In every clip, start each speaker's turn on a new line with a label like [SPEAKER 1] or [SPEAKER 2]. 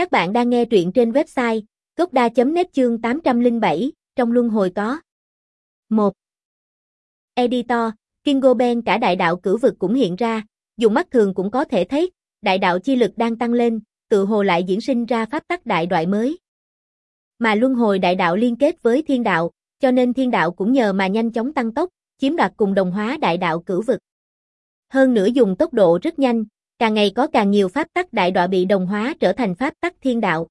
[SPEAKER 1] Các bạn đang nghe truyện trên website gocda.net chương 807, trong luân hồi có. 1. Editor, Kingo Ben cả đại đạo cử vực cũng hiện ra, dùng mắt thường cũng có thể thấy, đại đạo chi lực đang tăng lên, tự hồ lại diễn sinh ra pháp tắc đại đoại mới. Mà luân hồi đại đạo liên kết với thiên đạo, cho nên thiên đạo cũng nhờ mà nhanh chóng tăng tốc, chiếm đoạt cùng đồng hóa đại đạo cử vực. Hơn nữa dùng tốc độ rất nhanh, càng ngày có càng nhiều pháp tắc đại đọa bị đồng hóa trở thành pháp tắc thiên đạo.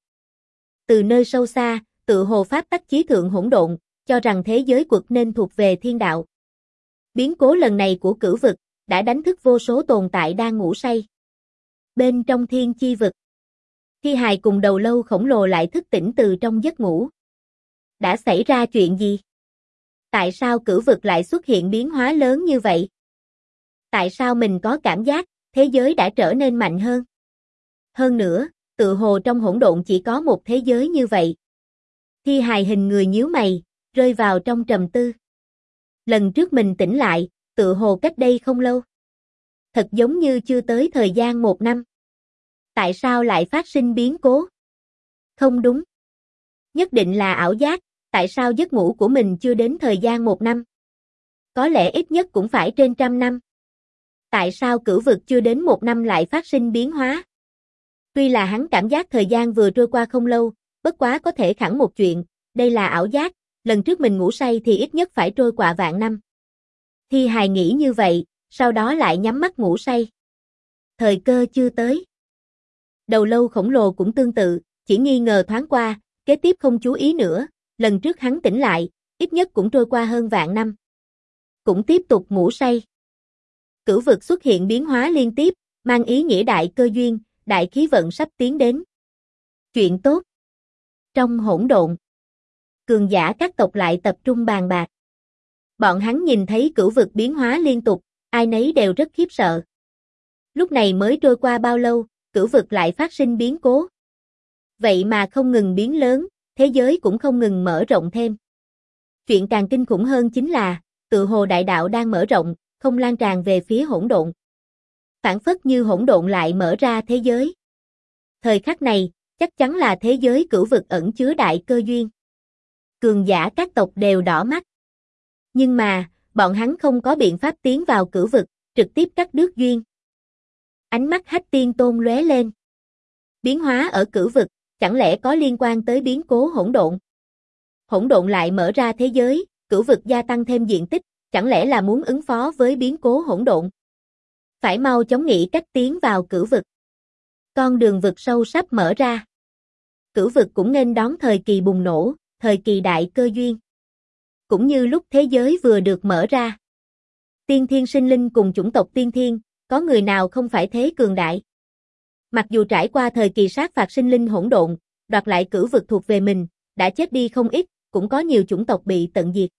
[SPEAKER 1] Từ nơi sâu xa, tự hồ pháp tắc chí thượng hỗn độn, cho rằng thế giới quật nên thuộc về thiên đạo. Biến cố lần này của cử vực, đã đánh thức vô số tồn tại đang ngủ say. Bên trong thiên chi vực, thi hài cùng đầu lâu khổng lồ lại thức tỉnh từ trong giấc ngủ. Đã xảy ra chuyện gì? Tại sao cử vực lại xuất hiện biến hóa lớn như vậy? Tại sao mình có cảm giác, thế giới đã trở nên mạnh hơn? Hơn nữa, tự hồ trong hỗn độn chỉ có một thế giới như vậy. Thi hài hình người nhíu mày, rơi vào trong trầm tư. Lần trước mình tỉnh lại, tự hồ cách đây không lâu. Thật giống như chưa tới thời gian một năm. Tại sao lại phát sinh biến cố? Không đúng. Nhất định là ảo giác, tại sao giấc ngủ của mình chưa đến thời gian một năm? Có lẽ ít nhất cũng phải trên trăm năm. Tại sao cửu vực chưa đến một năm lại phát sinh biến hóa? Tuy là hắn cảm giác thời gian vừa trôi qua không lâu, bất quá có thể khẳng một chuyện, đây là ảo giác, lần trước mình ngủ say thì ít nhất phải trôi qua vạn năm. Thi hài nghĩ như vậy, sau đó lại nhắm mắt ngủ say. Thời cơ chưa tới. Đầu lâu khổng lồ cũng tương tự, chỉ nghi ngờ thoáng qua, kế tiếp không chú ý nữa, lần trước hắn tỉnh lại, ít nhất cũng trôi qua hơn vạn năm. Cũng tiếp tục ngủ say. Cửu vực xuất hiện biến hóa liên tiếp, mang ý nghĩa đại cơ duyên, đại khí vận sắp tiến đến. Chuyện tốt. Trong hỗn độn, cường giả các tộc lại tập trung bàn bạc. Bọn hắn nhìn thấy cửu vực biến hóa liên tục, ai nấy đều rất khiếp sợ. Lúc này mới trôi qua bao lâu, cửu vực lại phát sinh biến cố. Vậy mà không ngừng biến lớn, thế giới cũng không ngừng mở rộng thêm. Chuyện càng kinh khủng hơn chính là, tự hồ đại đạo đang mở rộng, không lan tràn về phía hỗn độn. Phản phất như hỗn độn lại mở ra thế giới. Thời khắc này, chắc chắn là thế giới cửu vực ẩn chứa đại cơ duyên. Cường giả các tộc đều đỏ mắt. Nhưng mà, bọn hắn không có biện pháp tiến vào cửu vực, trực tiếp cắt đứt duyên. Ánh mắt hách tiên tôn lóe lên. Biến hóa ở cửu vực, chẳng lẽ có liên quan tới biến cố hỗn độn? Hỗn độn lại mở ra thế giới, cửu vực gia tăng thêm diện tích, chẳng lẽ là muốn ứng phó với biến cố hỗn độn? Phải mau chóng nghĩ cách tiến vào cửu vực. Con đường vực sâu sắp mở ra. Cửu vực cũng nên đón thời kỳ bùng nổ, thời kỳ đại cơ duyên. Cũng như lúc thế giới vừa được mở ra. Tiên thiên sinh linh cùng chủng tộc tiên thiên, có người nào không phải thế cường đại? Mặc dù trải qua thời kỳ sát phạt sinh linh hỗn độn, đoạt lại cửu vực thuộc về mình, đã chết đi không ít, cũng có nhiều chủng tộc bị tận diệt.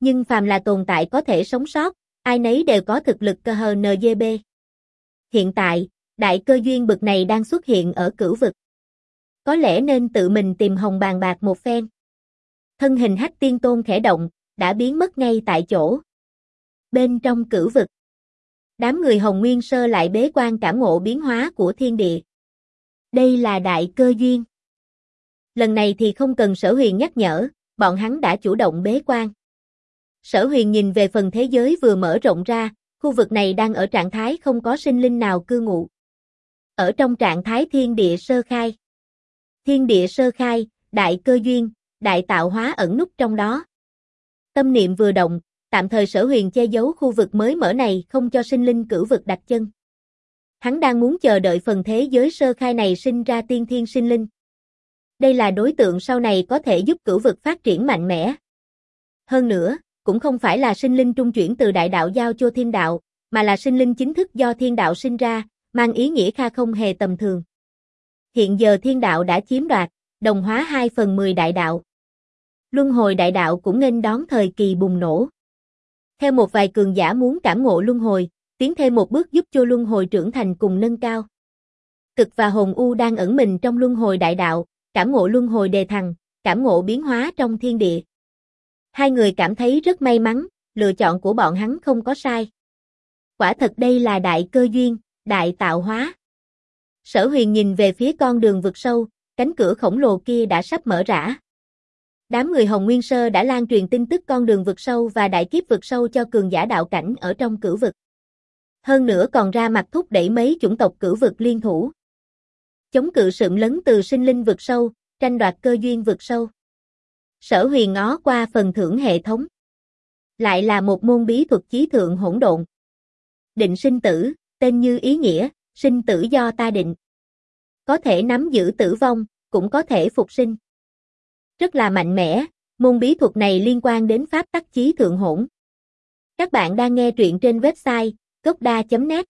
[SPEAKER 1] Nhưng phàm là tồn tại có thể sống sót, ai nấy đều có thực lực cơ hờ NGB. Hiện tại, đại cơ duyên bực này đang xuất hiện ở cửu vực. Có lẽ nên tự mình tìm hồng bàn bạc một phen. Thân hình hắc tiên tôn khẽ động, đã biến mất ngay tại chỗ. Bên trong cửu vực. Đám người Hồng Nguyên Sơ lại bế quan cảm ngộ biến hóa của thiên địa. Đây là đại cơ duyên. Lần này thì không cần sở huyền nhắc nhở, bọn hắn đã chủ động bế quan. Sở huyền nhìn về phần thế giới vừa mở rộng ra, khu vực này đang ở trạng thái không có sinh linh nào cư ngụ. Ở trong trạng thái thiên địa sơ khai. Thiên địa sơ khai, đại cơ duyên, đại tạo hóa ẩn nút trong đó. Tâm niệm vừa động, tạm thời sở huyền che giấu khu vực mới mở này không cho sinh linh cử vực đặt chân. Hắn đang muốn chờ đợi phần thế giới sơ khai này sinh ra tiên thiên sinh linh. Đây là đối tượng sau này có thể giúp cử vực phát triển mạnh mẽ. Hơn nữa, cũng không phải là sinh linh trung chuyển từ đại đạo giao cho thiên đạo, mà là sinh linh chính thức do thiên đạo sinh ra, mang ý nghĩa kha không hề tầm thường. Hiện giờ thiên đạo đã chiếm đoạt, đồng hóa 2 phần 10 đại đạo. Luân hồi đại đạo cũng nên đón thời kỳ bùng nổ. Theo một vài cường giả muốn cảm ngộ luân hồi, tiến thêm một bước giúp cho luân hồi trưởng thành cùng nâng cao. Cực và hồn u đang ẩn mình trong luân hồi đại đạo, cảm ngộ luân hồi đề thằng, cảm ngộ biến hóa trong thiên địa. Hai người cảm thấy rất may mắn, lựa chọn của bọn hắn không có sai. Quả thật đây là đại cơ duyên, đại tạo hóa. Sở huyền nhìn về phía con đường vực sâu, cánh cửa khổng lồ kia đã sắp mở rã. Đám người Hồng Nguyên Sơ đã lan truyền tin tức con đường vực sâu và đại kiếp vực sâu cho cường giả đạo cảnh ở trong cửu vực. Hơn nữa còn ra mặt thúc đẩy mấy chủng tộc cửu vực liên thủ. Chống cự sượng lấn từ sinh linh vực sâu, tranh đoạt cơ duyên vực sâu. Sở huyền ngó qua phần thưởng hệ thống. Lại là một môn bí thuật chí thượng hỗn độn. Định sinh tử, tên như ý nghĩa, sinh tử do ta định. Có thể nắm giữ tử vong, cũng có thể phục sinh. Rất là mạnh mẽ, môn bí thuật này liên quan đến pháp tắc chí thượng hỗn. Các bạn đang nghe truyện trên website gocda.net